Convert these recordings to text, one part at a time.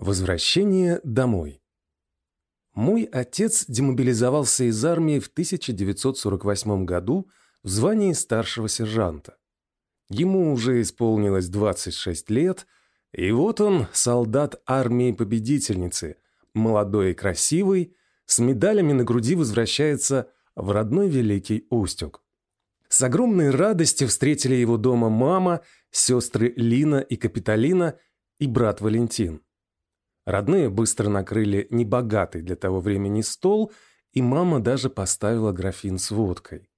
Возвращение домой. Мой отец демобилизовался из армии в 1948 году в звании старшего сержанта. Ему уже исполнилось 26 лет, и вот он, солдат армии-победительницы, молодой и красивый, с медалями на груди возвращается в родной Великий Устюг. С огромной радостью встретили его дома мама, сестры Лина и Капитолина и брат Валентин. Родные быстро накрыли небогатый для того времени стол, и мама даже поставила графин с водкой.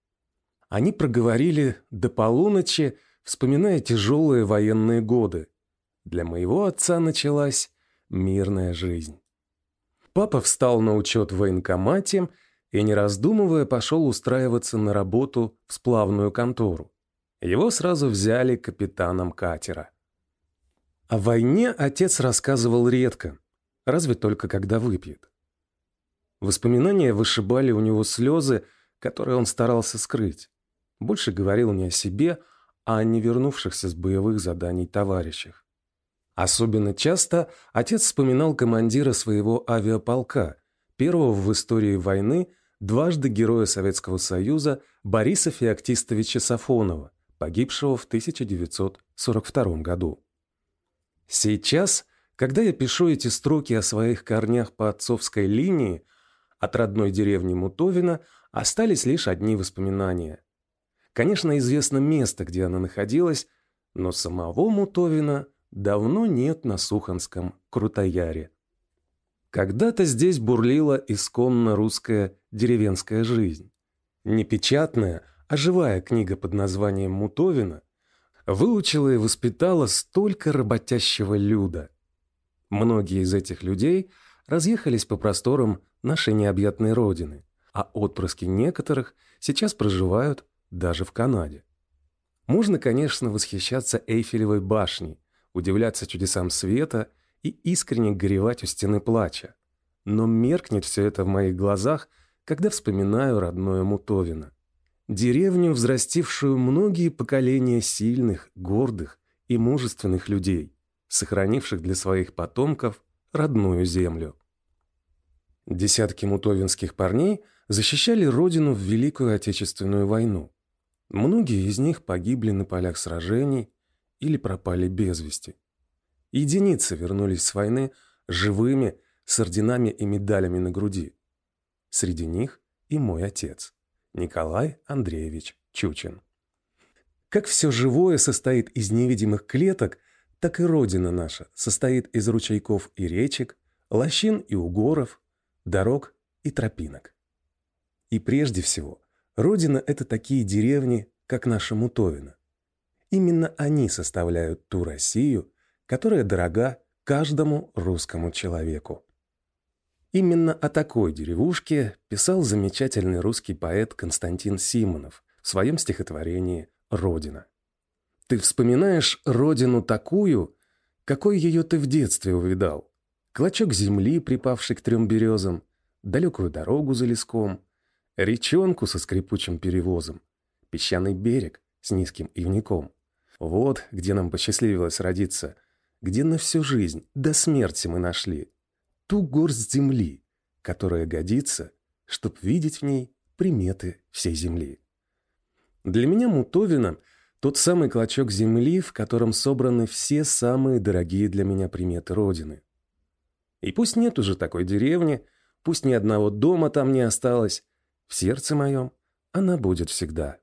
Они проговорили до полуночи, вспоминая тяжелые военные годы. Для моего отца началась мирная жизнь. Папа встал на учет в военкомате и, не раздумывая, пошел устраиваться на работу в сплавную контору. Его сразу взяли капитаном катера. О войне отец рассказывал редко, разве только когда выпьет. Воспоминания вышибали у него слезы, которые он старался скрыть. Больше говорил не о себе, а о не вернувшихся с боевых заданий товарищах. Особенно часто отец вспоминал командира своего авиаполка, первого в истории войны, дважды героя Советского Союза Бориса Феоктистовича Сафонова, погибшего в 1942 году. Сейчас, когда я пишу эти строки о своих корнях по отцовской линии, от родной деревни Мутовина остались лишь одни воспоминания. Конечно, известно место, где она находилась, но самого Мутовина давно нет на Суханском Крутояре. Когда-то здесь бурлила исконно русская деревенская жизнь. Не печатная, а живая книга под названием «Мутовина» выучила и воспитала столько работящего люда. Многие из этих людей разъехались по просторам нашей необъятной родины, а отпрыски некоторых сейчас проживают даже в Канаде. Можно, конечно, восхищаться Эйфелевой башней, удивляться чудесам света и искренне горевать у стены плача. Но меркнет все это в моих глазах, когда вспоминаю родное Мутовино. Деревню, взрастившую многие поколения сильных, гордых и мужественных людей, сохранивших для своих потомков родную землю. Десятки мутовинских парней защищали родину в Великую Отечественную войну. Многие из них погибли на полях сражений или пропали без вести. Единицы вернулись с войны живыми, с орденами и медалями на груди. Среди них и мой отец. Николай Андреевич Чучин. Как все живое состоит из невидимых клеток, так и Родина наша состоит из ручейков и речек, лощин и угоров, дорог и тропинок. И прежде всего, Родина – это такие деревни, как наша Мутовина. Именно они составляют ту Россию, которая дорога каждому русскому человеку. Именно о такой деревушке писал замечательный русский поэт Константин Симонов в своем стихотворении «Родина». Ты вспоминаешь родину такую, какой ее ты в детстве увидал. Клочок земли, припавший к трем березам, далекую дорогу за леском, речонку со скрипучим перевозом, песчаный берег с низким ивником. Вот где нам посчастливилось родиться, где на всю жизнь до смерти мы нашли ту горсть земли, которая годится, чтоб видеть в ней приметы всей земли. Для меня Мутовина – тот самый клочок земли, в котором собраны все самые дорогие для меня приметы Родины. И пусть нет уже такой деревни, пусть ни одного дома там не осталось, в сердце моем она будет всегда.